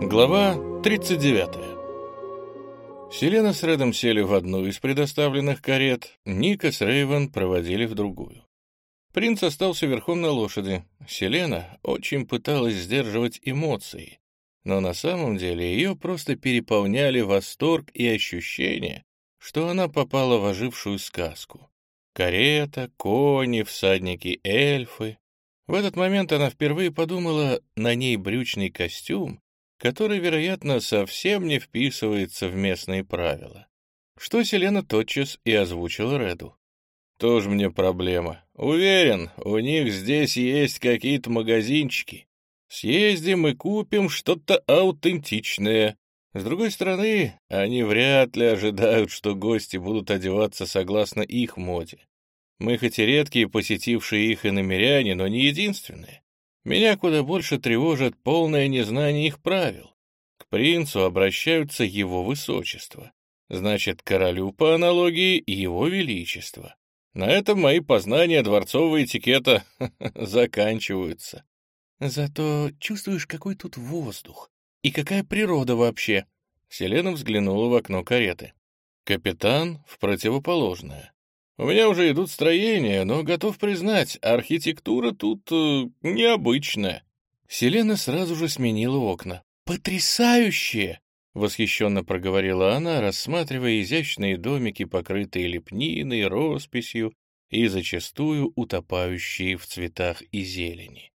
Глава 39. Селена с Редом сели в одну из предоставленных карет, Ника с Рейвен проводили в другую. Принц остался верхом на лошади. Селена очень пыталась сдерживать эмоции, но на самом деле ее просто переполняли восторг и ощущение, что она попала в ожившую сказку. Карета, кони, всадники, эльфы. В этот момент она впервые подумала, на ней брючный костюм, который, вероятно, совсем не вписывается в местные правила. Что Селена тотчас и озвучила Реду. «Тоже мне проблема. Уверен, у них здесь есть какие-то магазинчики. Съездим и купим что-то аутентичное. С другой стороны, они вряд ли ожидают, что гости будут одеваться согласно их моде. Мы хоть и редкие посетившие их иномеряне, но не единственные. Меня куда больше тревожит полное незнание их правил. К принцу обращаются его высочество. Значит, королю по аналогии его величество. На этом мои познания дворцового этикета заканчиваются. Зато чувствуешь, какой тут воздух и какая природа вообще. Селена взглянула в окно кареты. Капитан в противоположное. У меня уже идут строения, но готов признать, архитектура тут э, необычная. Селена сразу же сменила окна. «Потрясающе!» — восхищенно проговорила она, рассматривая изящные домики, покрытые лепниной, росписью и зачастую утопающие в цветах и зелени.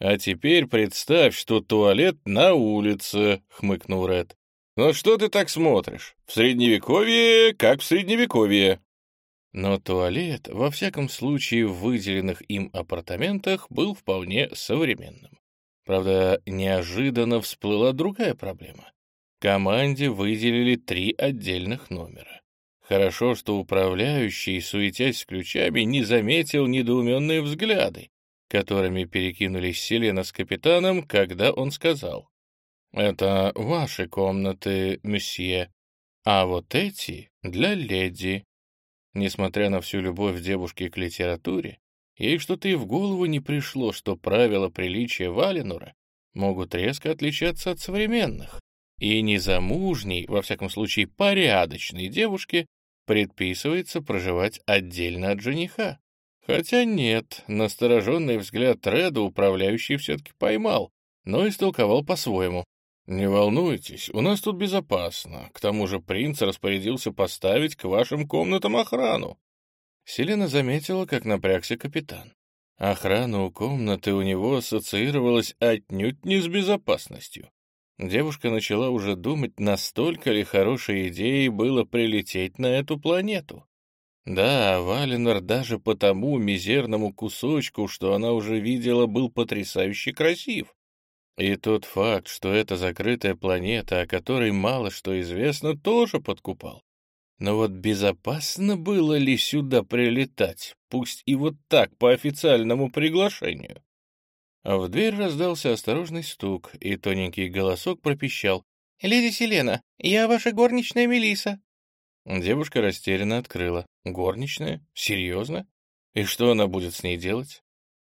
«А теперь представь, что туалет на улице», — хмыкнул Ред. «Ну что ты так смотришь? В Средневековье, как в Средневековье. Но туалет, во всяком случае, в выделенных им апартаментах был вполне современным. Правда, неожиданно всплыла другая проблема. Команде выделили три отдельных номера. Хорошо, что управляющий, суетясь с ключами, не заметил недоуменные взгляды, которыми перекинулись Селена с капитаном, когда он сказал, «Это ваши комнаты, месье, а вот эти для леди». Несмотря на всю любовь девушки к литературе, ей что-то и в голову не пришло, что правила приличия Валенура могут резко отличаться от современных, и незамужней, во всяком случае порядочной девушке, предписывается проживать отдельно от жениха. Хотя нет, настороженный взгляд Реда управляющий все-таки поймал, но истолковал по-своему. «Не волнуйтесь, у нас тут безопасно. К тому же принц распорядился поставить к вашим комнатам охрану». Селена заметила, как напрягся капитан. Охрана у комнаты у него ассоциировалась отнюдь не с безопасностью. Девушка начала уже думать, настолько ли хорошей идеей было прилететь на эту планету. Да, Валенор даже по тому мизерному кусочку, что она уже видела, был потрясающе красив. И тот факт, что это закрытая планета, о которой мало что известно, тоже подкупал. Но вот безопасно было ли сюда прилетать, пусть и вот так, по официальному приглашению? А в дверь раздался осторожный стук, и тоненький голосок пропищал. «Леди Селена, я ваша горничная Мелиса. Девушка растерянно открыла. «Горничная? Серьезно? И что она будет с ней делать?»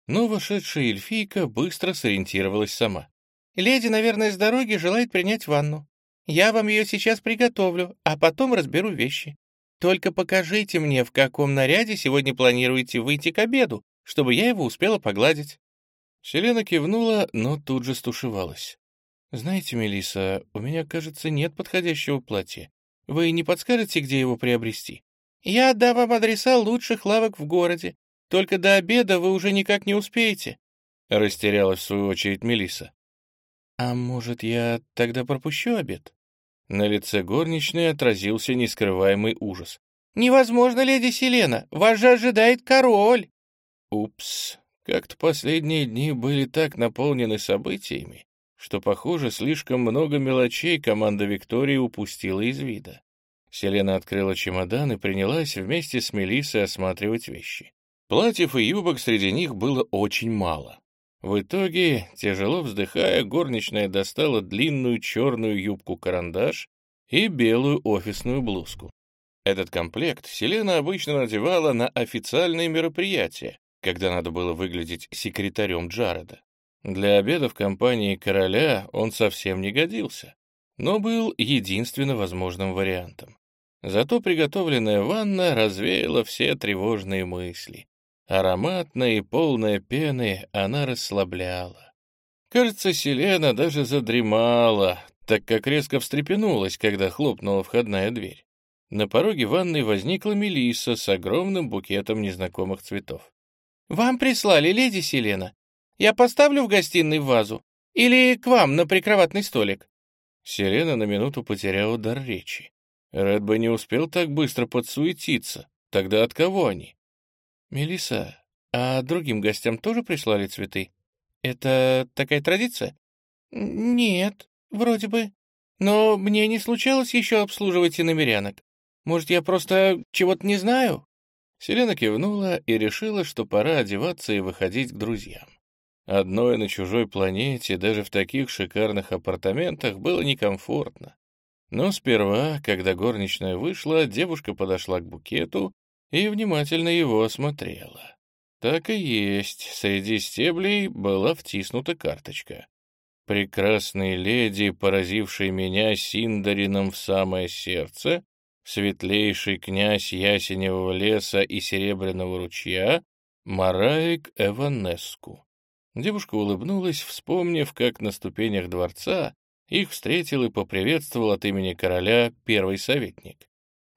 Но вошедшая эльфийка быстро сориентировалась сама. Леди, наверное, с дороги желает принять ванну. Я вам ее сейчас приготовлю, а потом разберу вещи. Только покажите мне, в каком наряде сегодня планируете выйти к обеду, чтобы я его успела погладить». Селена кивнула, но тут же стушевалась. «Знаете, Мелиса, у меня, кажется, нет подходящего платья. Вы не подскажете, где его приобрести? Я отдам вам адреса лучших лавок в городе. Только до обеда вы уже никак не успеете». Растерялась в свою очередь Мелиса. «А может, я тогда пропущу обед?» На лице горничной отразился нескрываемый ужас. «Невозможно, леди Селена! Вас же ожидает король!» Упс, как-то последние дни были так наполнены событиями, что, похоже, слишком много мелочей команда Виктории упустила из вида. Селена открыла чемодан и принялась вместе с Мелиссой осматривать вещи. Платьев и юбок среди них было очень мало. В итоге, тяжело вздыхая, горничная достала длинную черную юбку-карандаш и белую офисную блузку. Этот комплект Селена обычно надевала на официальные мероприятия, когда надо было выглядеть секретарем Джареда. Для обеда в компании короля он совсем не годился, но был единственно возможным вариантом. Зато приготовленная ванна развеяла все тревожные мысли. Ароматная и полная пены она расслабляла. Кажется, Селена даже задремала, так как резко встрепенулась, когда хлопнула входная дверь. На пороге ванной возникла Мелисса с огромным букетом незнакомых цветов. «Вам прислали, леди Селена. Я поставлю в гостиной вазу или к вам на прикроватный столик?» Селена на минуту потеряла дар речи. Ред бы не успел так быстро подсуетиться. Тогда от кого они? Мелиса, а другим гостям тоже прислали цветы? Это такая традиция? Нет, вроде бы. Но мне не случалось еще обслуживать иномерянок. Может, я просто чего-то не знаю?» Селена кивнула и решила, что пора одеваться и выходить к друзьям. Одной на чужой планете, даже в таких шикарных апартаментах, было некомфортно. Но сперва, когда горничная вышла, девушка подошла к букету и внимательно его осмотрела. Так и есть, среди стеблей была втиснута карточка. Прекрасной леди, поразившей меня Синдарином в самое сердце, светлейший князь Ясеневого леса и Серебряного ручья, Мараик Эванеску. Девушка улыбнулась, вспомнив, как на ступенях дворца их встретил и поприветствовал от имени короля первый советник.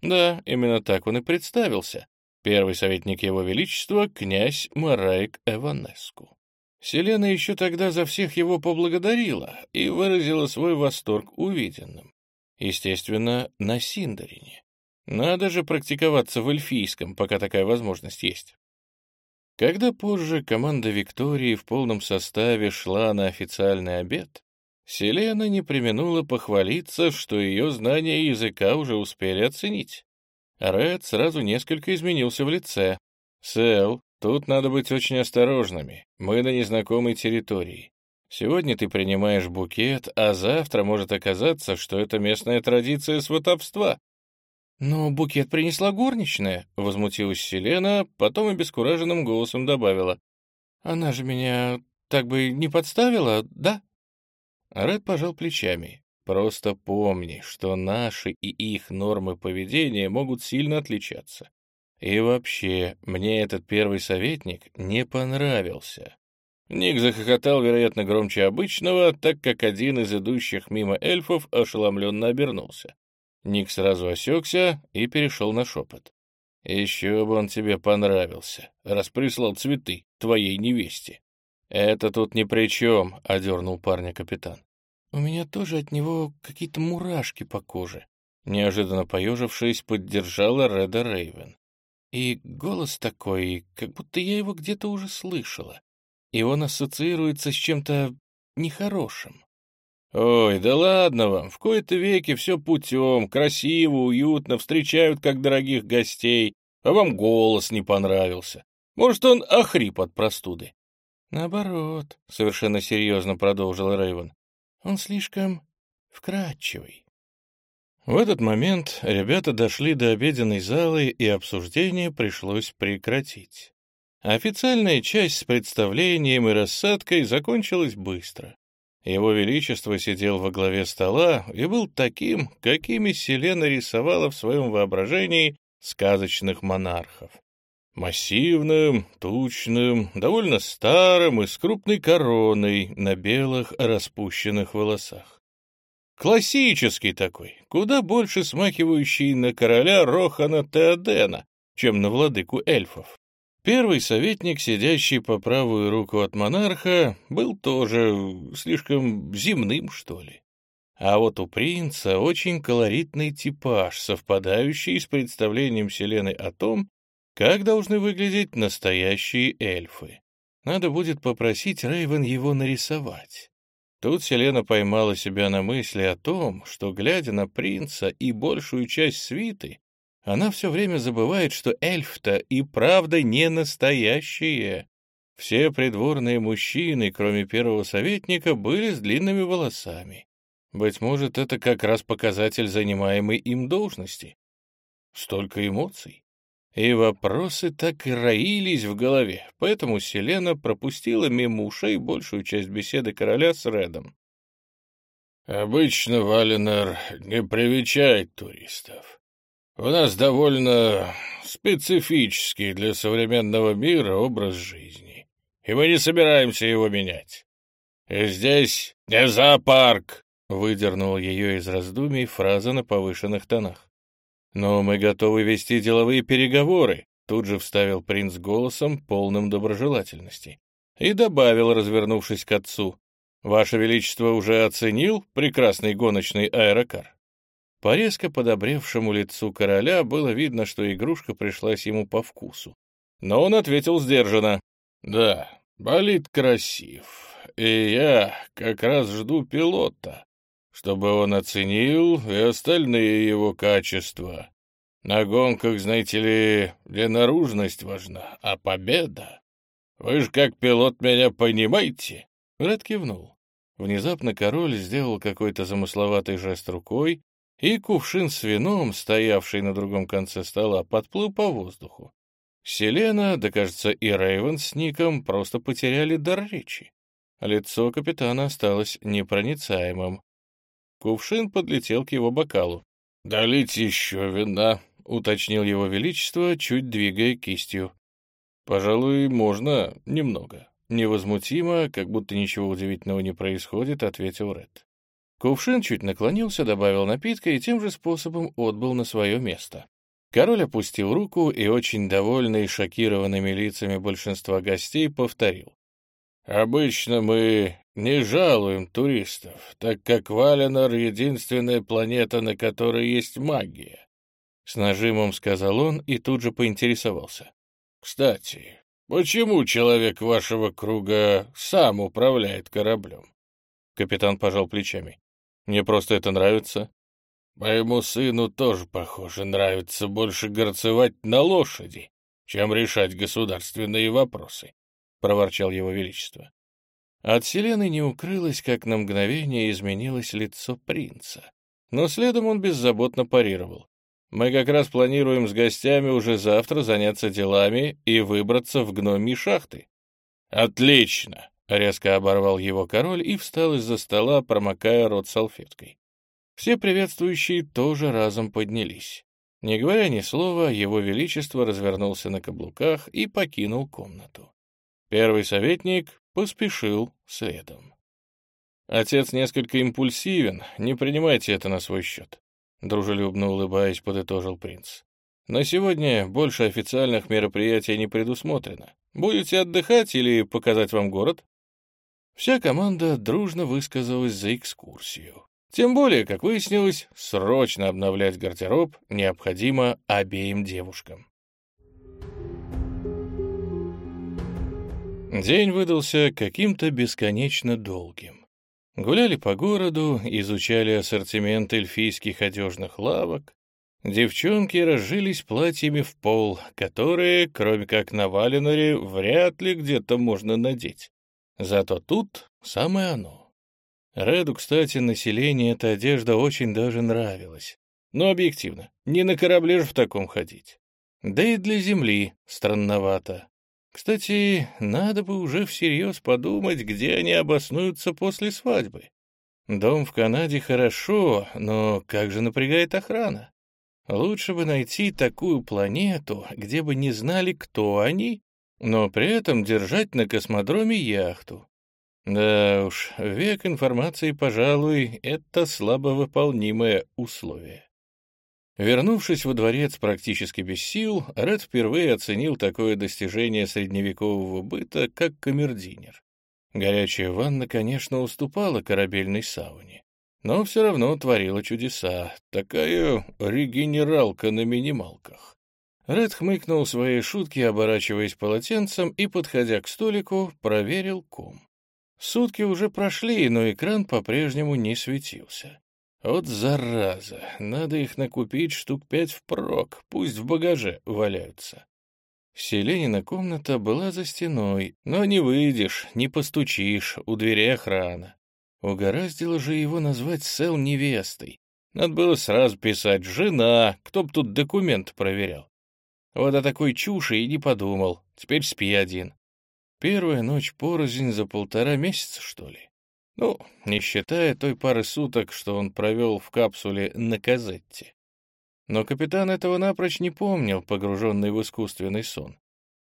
Да, именно так он и представился. Первый советник его величества — князь Мараик Эванеску. Селена еще тогда за всех его поблагодарила и выразила свой восторг увиденным. Естественно, на Синдарине. Надо же практиковаться в эльфийском, пока такая возможность есть. Когда позже команда Виктории в полном составе шла на официальный обед, Селена не применула похвалиться, что ее знания языка уже успели оценить. Ред сразу несколько изменился в лице. «Сэл, тут надо быть очень осторожными. Мы на незнакомой территории. Сегодня ты принимаешь букет, а завтра может оказаться, что это местная традиция сватовства. «Но букет принесла горничная», — возмутилась Селена, потом обескураженным голосом добавила. «Она же меня так бы не подставила, да?» Ред пожал плечами. «Просто помни, что наши и их нормы поведения могут сильно отличаться. И вообще, мне этот первый советник не понравился. Ник захохотал, вероятно, громче обычного, так как один из идущих мимо эльфов ошеломленно обернулся. Ник сразу осекся и перешел на шепот. «Еще бы он тебе понравился, раз прислал цветы твоей невесте». «Это тут ни при чем», — одернул парня капитан. «У меня тоже от него какие-то мурашки по коже», — неожиданно поежившись, поддержала Реда Рейвен. И голос такой, как будто я его где-то уже слышала и он ассоциируется с чем-то нехорошим. «Ой, да ладно вам, в кои-то веки все путем, красиво, уютно, встречают как дорогих гостей, а вам голос не понравился. Может, он охрип от простуды?» «Наоборот», — совершенно серьезно продолжил Рейвен, — «он слишком вкрадчивый». В этот момент ребята дошли до обеденной залы, и обсуждение пришлось прекратить. Официальная часть с представлением и рассадкой закончилась быстро. Его Величество сидел во главе стола и был таким, какими Селена рисовала в своем воображении сказочных монархов. Массивным, тучным, довольно старым и с крупной короной на белых распущенных волосах. Классический такой, куда больше смахивающий на короля Рохана Теодена, чем на владыку эльфов. Первый советник, сидящий по правую руку от монарха, был тоже слишком земным, что ли. А вот у принца очень колоритный типаж, совпадающий с представлением Селены о том, как должны выглядеть настоящие эльфы. Надо будет попросить Рейвен его нарисовать. Тут Селена поймала себя на мысли о том, что, глядя на принца и большую часть свиты, она все время забывает, что эльф-то и правда не настоящие. Все придворные мужчины, кроме первого советника, были с длинными волосами. Быть может, это как раз показатель занимаемой им должности. Столько эмоций. И вопросы так и роились в голове, поэтому Селена пропустила мимо ушей большую часть беседы короля с Редом. «Обычно Валенер не привечает туристов. У нас довольно специфический для современного мира образ жизни, и мы не собираемся его менять. И здесь не зоопарк!» — выдернул ее из раздумий фраза на повышенных тонах. «Но мы готовы вести деловые переговоры», — тут же вставил принц голосом, полным доброжелательности, и добавил, развернувшись к отцу. «Ваше Величество уже оценил прекрасный гоночный аэрокар?» По резко подобревшему лицу короля было видно, что игрушка пришлась ему по вкусу. Но он ответил сдержанно. «Да, болит красив, и я как раз жду пилота, чтобы он оценил и остальные его качества. На гонках, знаете ли, где наружность важна, а победа. Вы же как пилот меня понимаете?» Ред кивнул. Внезапно король сделал какой-то замысловатый жест рукой, и кувшин с вином, стоявший на другом конце стола, подплыл по воздуху. Селена, да, кажется, и Рейвен с Ником просто потеряли дар речи. Лицо капитана осталось непроницаемым. Кувшин подлетел к его бокалу. «Долить еще вина», — уточнил его величество, чуть двигая кистью. «Пожалуй, можно немного». Невозмутимо, как будто ничего удивительного не происходит, ответил Ред. Кувшин чуть наклонился, добавил напитка и тем же способом отбыл на свое место. Король опустил руку и, очень довольный шокированными лицами большинства гостей, повторил. «Обычно мы не жалуем туристов, так как Валенор — единственная планета, на которой есть магия», — с нажимом сказал он и тут же поинтересовался. «Кстати, почему человек вашего круга сам управляет кораблем?» Капитан пожал плечами. Мне просто это нравится. Моему сыну тоже, похоже, нравится больше горцевать на лошади, чем решать государственные вопросы, — проворчал его величество. От Селены не укрылось, как на мгновение изменилось лицо принца. Но следом он беззаботно парировал. «Мы как раз планируем с гостями уже завтра заняться делами и выбраться в гномьи шахты». «Отлично!» Резко оборвал его король и встал из-за стола, промокая рот салфеткой. Все приветствующие тоже разом поднялись. Не говоря ни слова, его величество развернулся на каблуках и покинул комнату. Первый советник поспешил следом. «Отец несколько импульсивен, не принимайте это на свой счет», — дружелюбно улыбаясь, подытожил принц. «На сегодня больше официальных мероприятий не предусмотрено. Будете отдыхать или показать вам город?» Вся команда дружно высказалась за экскурсию. Тем более, как выяснилось, срочно обновлять гардероб необходимо обеим девушкам. День выдался каким-то бесконечно долгим. Гуляли по городу, изучали ассортимент эльфийских одежных лавок. Девчонки разжились платьями в пол, которые, кроме как на Валеноре, вряд ли где-то можно надеть. Зато тут самое оно. Реду, кстати, население эта одежда очень даже нравилась. Но объективно, не на корабле же в таком ходить. Да и для земли странновато. Кстати, надо бы уже всерьез подумать, где они обоснуются после свадьбы. Дом в Канаде хорошо, но как же напрягает охрана? Лучше бы найти такую планету, где бы не знали, кто они но при этом держать на космодроме яхту. Да уж, век информации, пожалуй, это слабовыполнимое условие. Вернувшись во дворец практически без сил, Ред впервые оценил такое достижение средневекового быта, как камердинер. Горячая ванна, конечно, уступала корабельной сауне, но все равно творила чудеса, такая регенералка на минималках. Ред хмыкнул своей шутки, оборачиваясь полотенцем и, подходя к столику, проверил ком. Сутки уже прошли, но экран по-прежнему не светился. Вот зараза, надо их накупить штук пять впрок, пусть в багаже валяются. Селенина комната была за стеной, но не выйдешь, не постучишь, у дверей охрана. Угораздило же его назвать Сел невестой. Надо было сразу писать «жена», кто б тут документ проверял. Вот о такой чуши и не подумал. Теперь спи один. Первая ночь порознь за полтора месяца, что ли? Ну, не считая той пары суток, что он провел в капсуле на Казетте. Но капитан этого напрочь не помнил, погруженный в искусственный сон.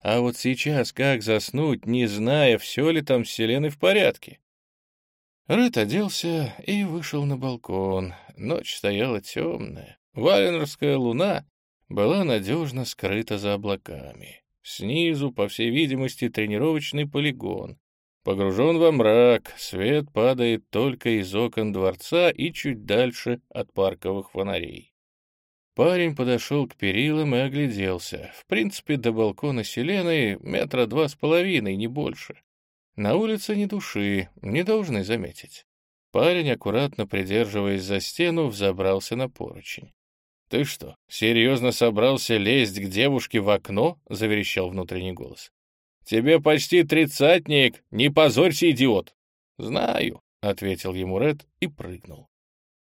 А вот сейчас как заснуть, не зная, все ли там с Селеной в порядке? Рэд оделся и вышел на балкон. Ночь стояла темная. Валенорская луна была надежно скрыта за облаками. Снизу, по всей видимости, тренировочный полигон. Погружен во мрак, свет падает только из окон дворца и чуть дальше от парковых фонарей. Парень подошел к перилам и огляделся. В принципе, до балкона Селены метра два с половиной, не больше. На улице ни души, не должны заметить. Парень, аккуратно придерживаясь за стену, взобрался на поручень. «Ты что, серьезно собрался лезть к девушке в окно?» — заверещал внутренний голос. «Тебе почти тридцатник, не позорься, идиот!» «Знаю», — ответил ему Ред и прыгнул.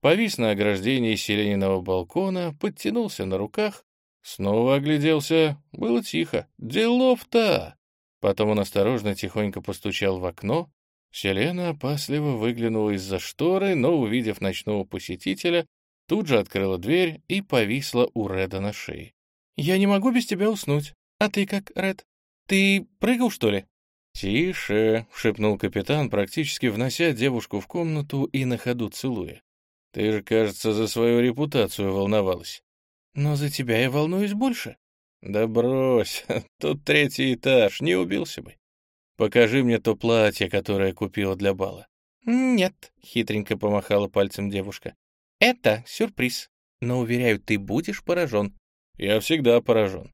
Повис на ограждении селениного балкона, подтянулся на руках, снова огляделся. Было тихо. Делов-то! Потом он осторожно тихонько постучал в окно. Селена опасливо выглянула из-за шторы, но, увидев ночного посетителя, тут же открыла дверь и повисла у Реда на шее. «Я не могу без тебя уснуть. А ты как, Ред? Ты прыгал, что ли?» «Тише», — шепнул капитан, практически внося девушку в комнату и на ходу целуя. «Ты же, кажется, за свою репутацию волновалась». «Но за тебя я волнуюсь больше». «Да брось, тут третий этаж, не убился бы. Покажи мне то платье, которое купила для бала». «Нет», — хитренько помахала пальцем девушка. Это сюрприз, но, уверяю, ты будешь поражен. Я всегда поражен.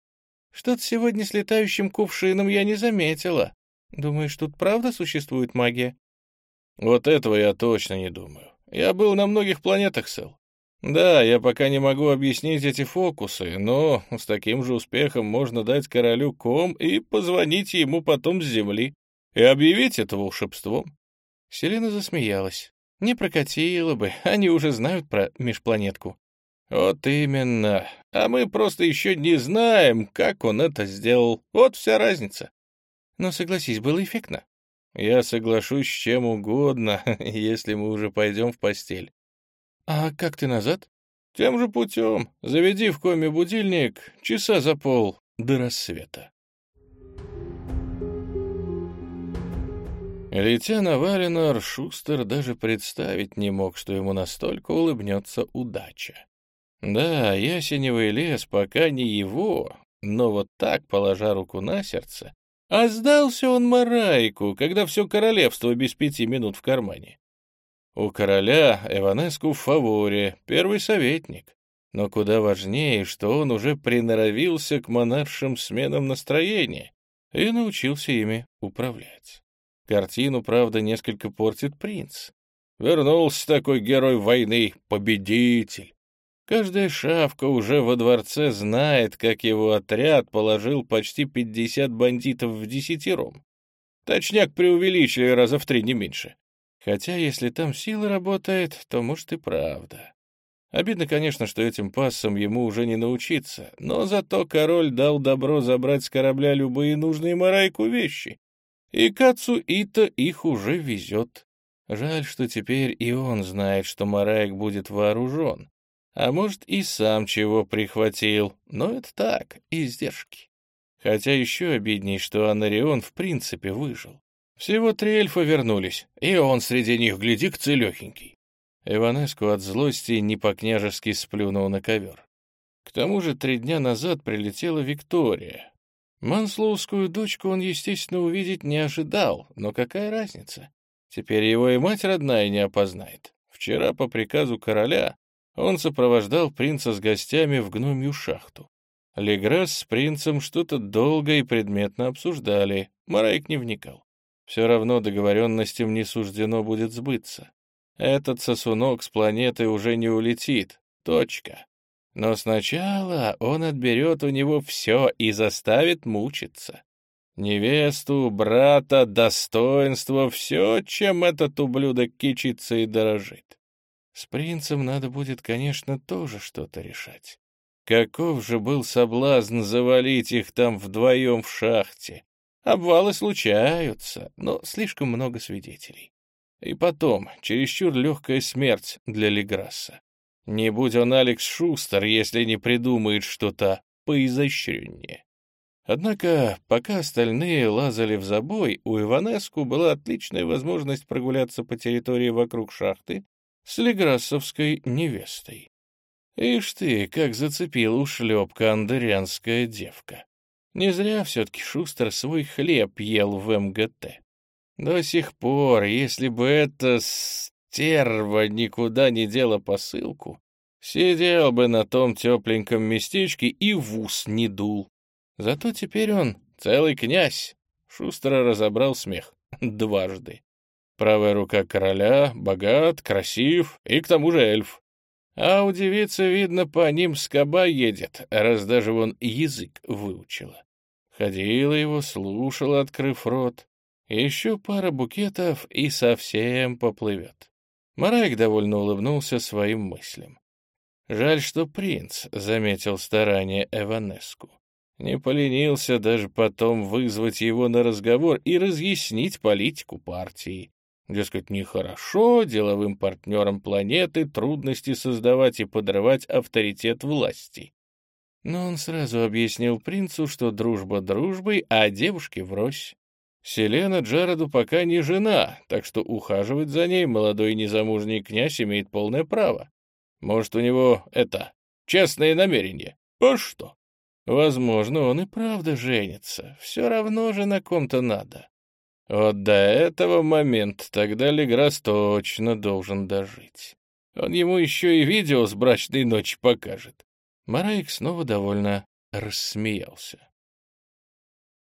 Что-то сегодня с летающим кувшином я не заметила. Думаешь, тут правда существует магия? Вот этого я точно не думаю. Я был на многих планетах, Сэл. Да, я пока не могу объяснить эти фокусы, но с таким же успехом можно дать королю ком и позвонить ему потом с земли и объявить это волшебством. Селена засмеялась. Не прокатило бы, они уже знают про межпланетку. Вот именно. А мы просто еще не знаем, как он это сделал. Вот вся разница. Но согласись, было эффектно. Я соглашусь с чем угодно, если мы уже пойдем в постель. А как ты назад? Тем же путем. Заведи в коме будильник часа за пол до рассвета. Летя на Валенор, Шустер даже представить не мог, что ему настолько улыбнется удача. Да, ясеневый лес пока не его, но вот так, положа руку на сердце, а сдался он Марайку, когда все королевство без пяти минут в кармане. У короля Эванеску в фаворе, первый советник. Но куда важнее, что он уже приноровился к монаршим сменам настроения и научился ими управлять. Картину, правда, несколько портит принц. Вернулся такой герой войны, победитель. Каждая шавка уже во дворце знает, как его отряд положил почти пятьдесят бандитов в десятером. Точняк преувеличили раза в три не меньше. Хотя, если там сила работает, то, может, и правда. Обидно, конечно, что этим пассом ему уже не научиться, но зато король дал добро забрать с корабля любые нужные Марайку вещи. И Кацу Ита их уже везет. Жаль, что теперь и он знает, что Мараек будет вооружен. А может, и сам чего прихватил, но это так, издержки. Хотя еще обидней, что Анарион в принципе выжил. Всего три эльфа вернулись, и он среди них, гляди-к, целехенький. Иванеску от злости не по-княжески сплюнул на ковер. К тому же три дня назад прилетела Виктория, Манслоускую дочку он, естественно, увидеть не ожидал, но какая разница? Теперь его и мать родная не опознает. Вчера по приказу короля он сопровождал принца с гостями в гномью шахту. Леграс с принцем что-то долго и предметно обсуждали, Марайк не вникал. Все равно договоренностям не суждено будет сбыться. Этот сосунок с планеты уже не улетит. Точка. Но сначала он отберет у него все и заставит мучиться. Невесту, брата, достоинство — все, чем этот ублюдок кичится и дорожит. С принцем надо будет, конечно, тоже что-то решать. каков же был соблазн завалить их там вдвоем в шахте. Обвалы случаются, но слишком много свидетелей. И потом, чересчур легкая смерть для Леграсса. Не будь он Алекс Шустер, если не придумает что-то поизощреннее. Однако, пока остальные лазали в забой, у Иванеску была отличная возможность прогуляться по территории вокруг шахты с леграссовской невестой. Ишь ты, как зацепила ушлепка андырянская девка. Не зря все-таки Шустер свой хлеб ел в МГТ. До сих пор, если бы эта стерва никуда не дела посылку, сидел бы на том тепленьком местечке и в ус не дул. Зато теперь он целый князь. Шустер разобрал смех дважды. Правая рука короля, богат, красив и к тому же эльф. А у девицы, видно, по ним скоба едет, раз даже вон язык выучила. Ходила его, слушала, открыв рот. Еще пара букетов и совсем поплывет. Марайк довольно улыбнулся своим мыслям. Жаль, что принц заметил старания Эванеску. Не поленился даже потом вызвать его на разговор и разъяснить политику партии. Дескать, нехорошо деловым партнерам планеты трудности создавать и подрывать авторитет власти. Но он сразу объяснил принцу, что дружба дружбой, а девушки врозь. Селена Джароду пока не жена, так что ухаживать за ней молодой незамужний князь имеет полное право. Может, у него, это, честное намерение? А что? Возможно, он и правда женится. Все равно же на ком-то надо. Вот до этого момента тогда Леграс точно должен дожить. Он ему еще и видео с брачной ночи покажет. Мараик снова довольно рассмеялся.